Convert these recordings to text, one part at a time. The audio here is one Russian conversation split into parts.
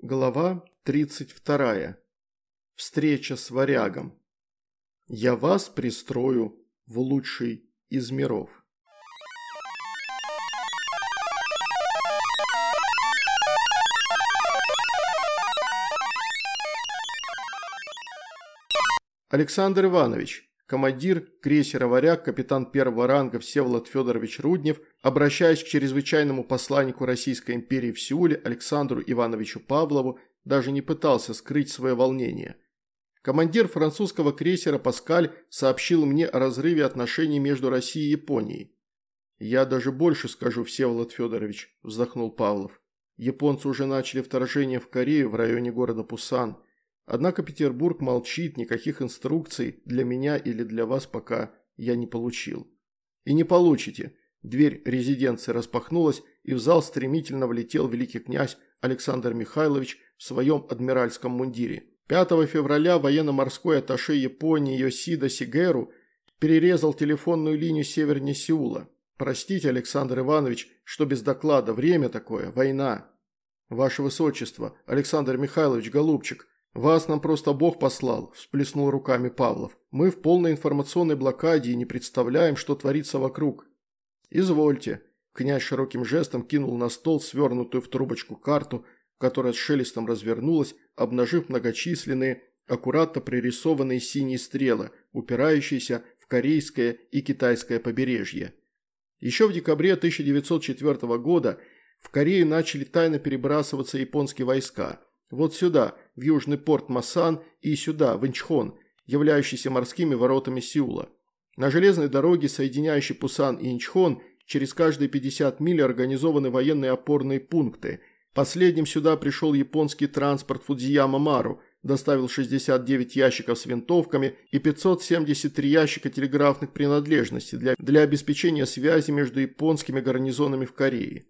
Глава 32. Встреча с варягом. Я вас пристрою в лучший из миров. Александр Иванович, Командир крейсера «Варяг», капитан первого ранга Всеволод Федорович Руднев, обращаясь к чрезвычайному посланнику Российской империи в Сеуле Александру Ивановичу Павлову, даже не пытался скрыть свое волнение. Командир французского крейсера «Паскаль» сообщил мне о разрыве отношений между Россией и Японией. «Я даже больше скажу, Всеволод Федорович», – вздохнул Павлов. «Японцы уже начали вторжение в Корею в районе города Пусан». Однако Петербург молчит, никаких инструкций для меня или для вас пока я не получил. И не получите. Дверь резиденции распахнулась, и в зал стремительно влетел великий князь Александр Михайлович в своем адмиральском мундире. 5 февраля военно-морской атташе Японии Йосида Сигеру перерезал телефонную линию севернее Сеула. Простите, Александр Иванович, что без доклада. Время такое, война. Ваше Высочество, Александр Михайлович, голубчик, «Вас нам просто Бог послал», – всплеснул руками Павлов. «Мы в полной информационной блокаде и не представляем, что творится вокруг». «Извольте». Князь широким жестом кинул на стол свернутую в трубочку карту, которая с шелестом развернулась, обнажив многочисленные, аккуратно пририсованные синие стрелы, упирающиеся в корейское и китайское побережье. Еще в декабре 1904 года в Корею начали тайно перебрасываться японские войска – вот сюда, в южный порт Масан и сюда, в Инчхон, являющийся морскими воротами Сеула. На железной дороге, соединяющей Пусан и Инчхон, через каждые 50 миль организованы военные опорные пункты. Последним сюда пришел японский транспорт Фудзияма Мару, доставил 69 ящиков с винтовками и 573 ящика телеграфных принадлежностей для, для обеспечения связи между японскими гарнизонами в Корее.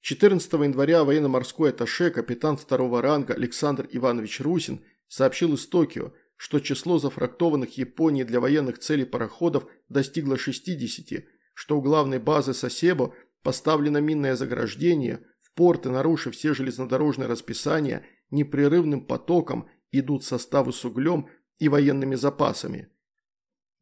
14 января военно-морской атташе капитан второго ранга Александр Иванович Русин сообщил из Токио, что число зафрактованных Японией для военных целей пароходов достигло 60, что у главной базы Сосебо поставлено минное заграждение, в порты, нарушив все железнодорожные расписания, непрерывным потоком идут составы с углем и военными запасами.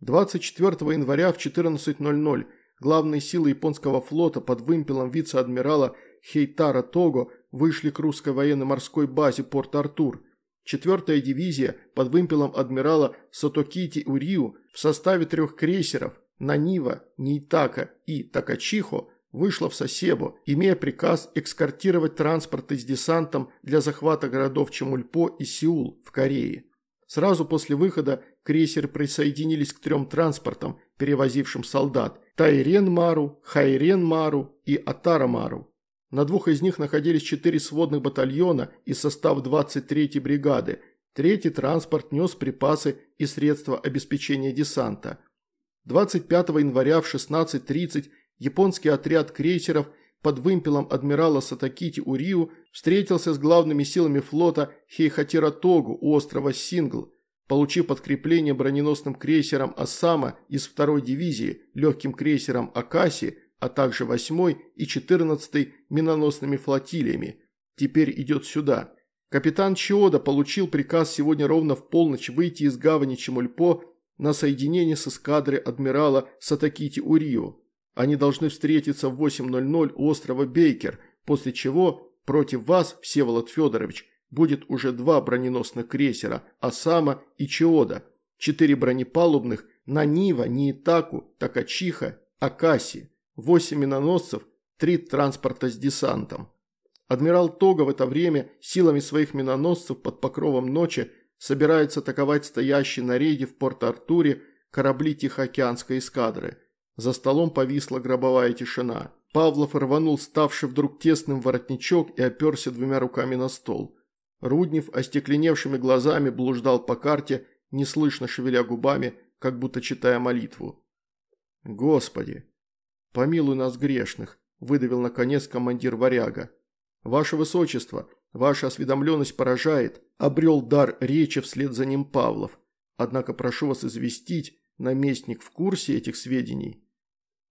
24 января в 14.00 главные силы японского флота под вымпелом вице-адмирала Хейтара Того вышли к русской военно-морской базе Порт-Артур. Четвертая дивизия под вымпелом адмирала Сотокити Уриу в составе трех крейсеров Нанива, Нейтака и Такачихо вышла в Сосебо, имея приказ экскортировать транспорты с десантом для захвата городов Чемульпо и Сеул в Корее. Сразу после выхода крейсеры присоединились к трем транспортам, перевозившим солдат – Тайрен-Мару, Хайрен-Мару и Атара-Мару. На двух из них находились четыре сводных батальона из состава 23-й бригады. Третий транспорт нес припасы и средства обеспечения десанта. 25 января в 16.30 японский отряд крейсеров под вымпелом адмирала Сатакити Уриу встретился с главными силами флота Хейхатира Тогу у острова Сингл, получив подкрепление броненосным крейсером Осама из второй дивизии, легким крейсером Акаси а также 8 и 14 миноносными флотилиями. Теперь идет сюда. Капитан Чиода получил приказ сегодня ровно в полночь выйти из гавани Чемульпо на соединение с эскадрой адмирала Сатакити Урио. Они должны встретиться в 8.00 у острова Бейкер, после чего против вас, Всеволод Федорович, будет уже два броненосных крейсера Асама и Чиода, четыре бронепалубных Нанива, Ниитаку, Такачиха, Акаси. Восемь миноносцев, три транспорта с десантом. Адмирал Тога в это время силами своих миноносцев под покровом ночи собирается атаковать стоящие на рейде в Порт-Артуре корабли Тихоокеанской эскадры. За столом повисла гробовая тишина. Павлов рванул ставший вдруг тесным воротничок и оперся двумя руками на стол. Руднев остекленевшими глазами блуждал по карте, неслышно шевеля губами, как будто читая молитву. «Господи!» «Помилуй нас грешных», – выдавил наконец командир варяга. «Ваше высочество, ваша осведомленность поражает», – обрел дар речи вслед за ним Павлов. «Однако прошу вас известить, наместник в курсе этих сведений?»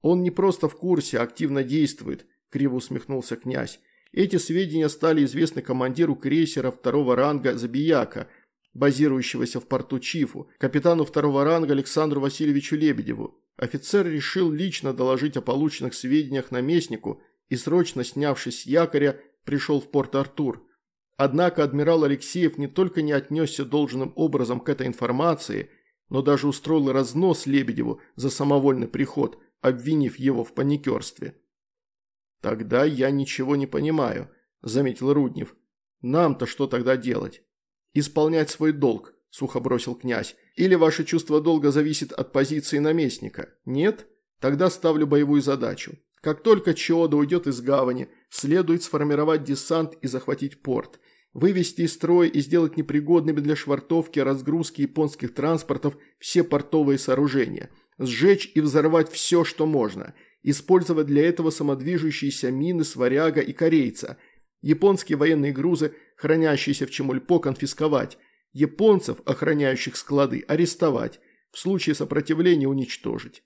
«Он не просто в курсе, а активно действует», – криво усмехнулся князь. Эти сведения стали известны командиру крейсера второго ранга Забияка, базирующегося в порту Чифу, капитану второго ранга Александру Васильевичу Лебедеву. Офицер решил лично доложить о полученных сведениях наместнику и, срочно снявшись с якоря, пришел в порт Артур. Однако адмирал Алексеев не только не отнесся должным образом к этой информации, но даже устроил разнос Лебедеву за самовольный приход, обвинив его в паникерстве. «Тогда я ничего не понимаю», – заметил Руднев. «Нам-то что тогда делать?» «Исполнять свой долг», – сухо бросил князь. «Или ваше чувство долга зависит от позиции наместника? Нет? Тогда ставлю боевую задачу. Как только Чиода уйдет из гавани, следует сформировать десант и захватить порт. Вывести из строя и сделать непригодными для швартовки разгрузки японских транспортов все портовые сооружения. Сжечь и взорвать все, что можно – использовать для этого самодвижущиеся мины сваряга и корейца, японские военные грузы, хранящиеся в Чемульпо, конфисковать, японцев, охраняющих склады, арестовать, в случае сопротивления уничтожить.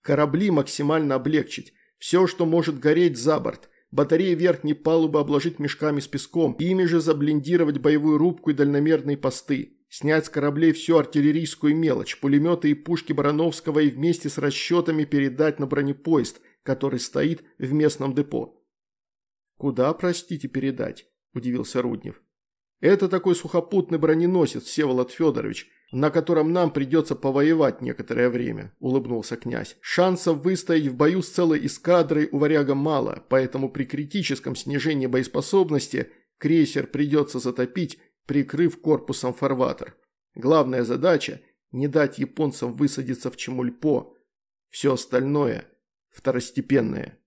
Корабли максимально облегчить, все, что может гореть за борт, батареи верхней палубы обложить мешками с песком, ими же заблиндировать боевую рубку и дальномерные посты. Снять с кораблей всю артиллерийскую мелочь, пулеметы и пушки Барановского и вместе с расчетами передать на бронепоезд, который стоит в местном депо. «Куда, простите, передать?» – удивился Руднев. «Это такой сухопутный броненосец, Всеволод Федорович, на котором нам придется повоевать некоторое время», – улыбнулся князь. «Шансов выстоять в бою с целой эскадрой у варяга мало, поэтому при критическом снижении боеспособности крейсер придется затопить прикрыв корпусом фарватер. Главная задача – не дать японцам высадиться в Чемульпо. Все остальное – второстепенное.